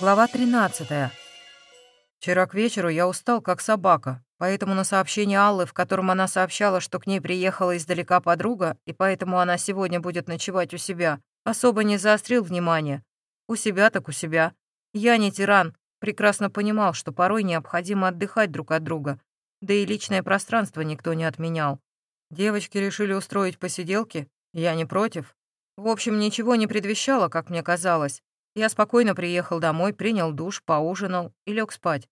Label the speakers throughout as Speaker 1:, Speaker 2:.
Speaker 1: Глава 13. Вчера к вечеру я устал, как собака, поэтому на сообщение Аллы, в котором она сообщала, что к ней приехала издалека подруга, и поэтому она сегодня будет ночевать у себя, особо не заострил внимание. У себя так у себя. Я не тиран, прекрасно понимал, что порой необходимо отдыхать друг от друга, да и личное пространство никто не отменял. Девочки решили устроить посиделки, я не против. В общем, ничего не предвещало, как мне казалось. Я спокойно приехал домой, принял душ, поужинал и лег спать.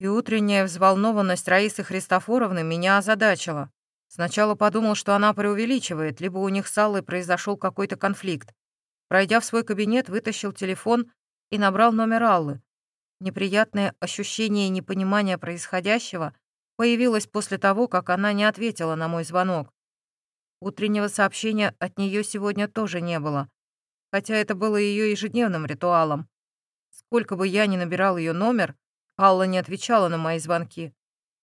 Speaker 1: И утренняя взволнованность Раисы Христофоровны меня озадачила. Сначала подумал, что она преувеличивает, либо у них с Аллой произошел какой-то конфликт. Пройдя в свой кабинет, вытащил телефон и набрал номер Аллы. Неприятное ощущение непонимания происходящего появилось после того, как она не ответила на мой звонок. Утреннего сообщения от нее сегодня тоже не было хотя это было ее ежедневным ритуалом. Сколько бы я ни набирал ее номер, Алла не отвечала на мои звонки.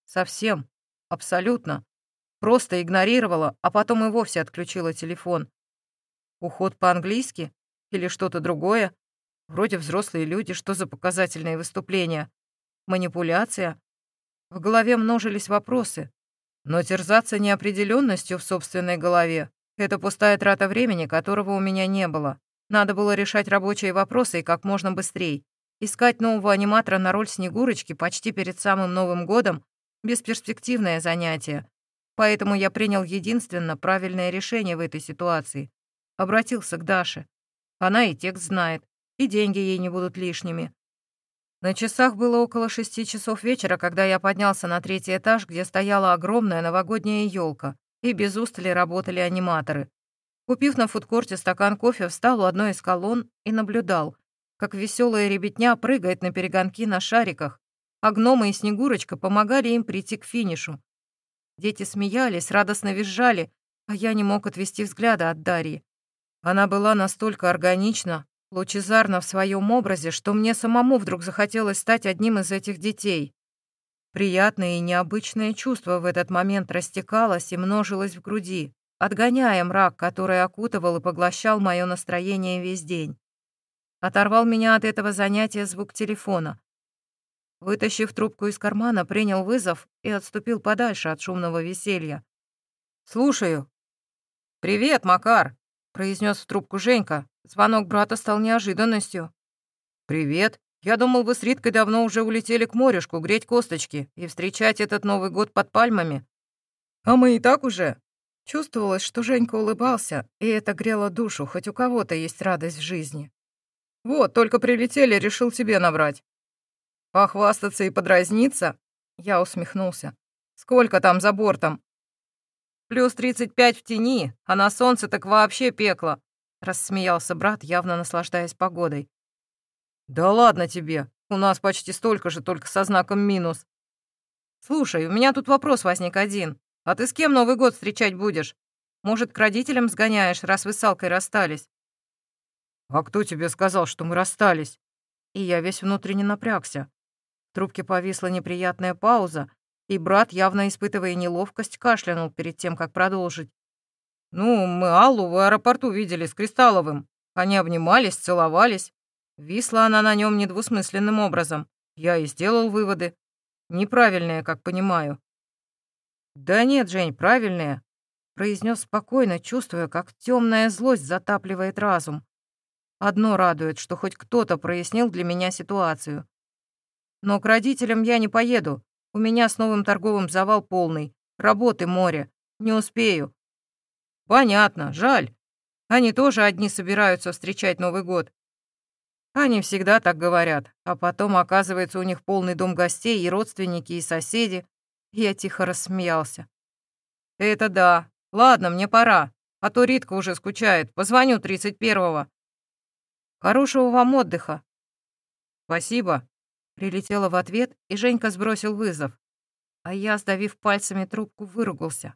Speaker 1: Совсем. Абсолютно. Просто игнорировала, а потом и вовсе отключила телефон. Уход по-английски? Или что-то другое? Вроде взрослые люди, что за показательные выступления? Манипуляция? В голове множились вопросы. Но терзаться неопределенностью в собственной голове — это пустая трата времени, которого у меня не было. Надо было решать рабочие вопросы и как можно быстрее. Искать нового аниматора на роль Снегурочки почти перед самым Новым годом — бесперспективное занятие. Поэтому я принял единственно правильное решение в этой ситуации. Обратился к Даше. Она и текст знает, и деньги ей не будут лишними. На часах было около шести часов вечера, когда я поднялся на третий этаж, где стояла огромная новогодняя елка, и без устали работали аниматоры. Купив на фудкорте стакан кофе, встал у одной из колонн и наблюдал, как веселая ребятня прыгает на перегонки на шариках, а гномы и Снегурочка помогали им прийти к финишу. Дети смеялись, радостно визжали, а я не мог отвести взгляда от Дарьи. Она была настолько органична, лучезарна в своем образе, что мне самому вдруг захотелось стать одним из этих детей. Приятное и необычное чувство в этот момент растекалось и множилось в груди отгоняя мрак, который окутывал и поглощал мое настроение весь день. Оторвал меня от этого занятия звук телефона. Вытащив трубку из кармана, принял вызов и отступил подальше от шумного веселья. «Слушаю». «Привет, Макар», — произнес в трубку Женька. Звонок брата стал неожиданностью. «Привет. Я думал, вы с Риткой давно уже улетели к морюшку греть косточки и встречать этот Новый год под пальмами». «А мы и так уже», Чувствовалось, что Женька улыбался, и это грело душу, хоть у кого-то есть радость в жизни. «Вот, только прилетели, решил тебе набрать». «Похвастаться и подразниться?» Я усмехнулся. «Сколько там за бортом?» «Плюс тридцать пять в тени, а на солнце так вообще пекло», рассмеялся брат, явно наслаждаясь погодой. «Да ладно тебе, у нас почти столько же, только со знаком минус». «Слушай, у меня тут вопрос возник один. А ты с кем Новый год встречать будешь? Может, к родителям сгоняешь, раз вы с Алкой расстались?» «А кто тебе сказал, что мы расстались?» И я весь внутренне напрягся. В трубке повисла неприятная пауза, и брат, явно испытывая неловкость, кашлянул перед тем, как продолжить. «Ну, мы Аллу в аэропорту видели с Кристалловым. Они обнимались, целовались. Висла она на нем недвусмысленным образом. Я и сделал выводы. Неправильные, как понимаю. «Да нет, Жень, правильные», — произнес спокойно, чувствуя, как темная злость затапливает разум. Одно радует, что хоть кто-то прояснил для меня ситуацию. Но к родителям я не поеду. У меня с новым торговым завал полный. Работы море. Не успею. Понятно, жаль. Они тоже одни собираются встречать Новый год. Они всегда так говорят, а потом оказывается у них полный дом гостей и родственники, и соседи. Я тихо рассмеялся. «Это да. Ладно, мне пора. А то Ритка уже скучает. Позвоню тридцать первого. Хорошего вам отдыха». «Спасибо», — прилетела в ответ, и Женька сбросил вызов. А я, сдавив пальцами трубку, выругался.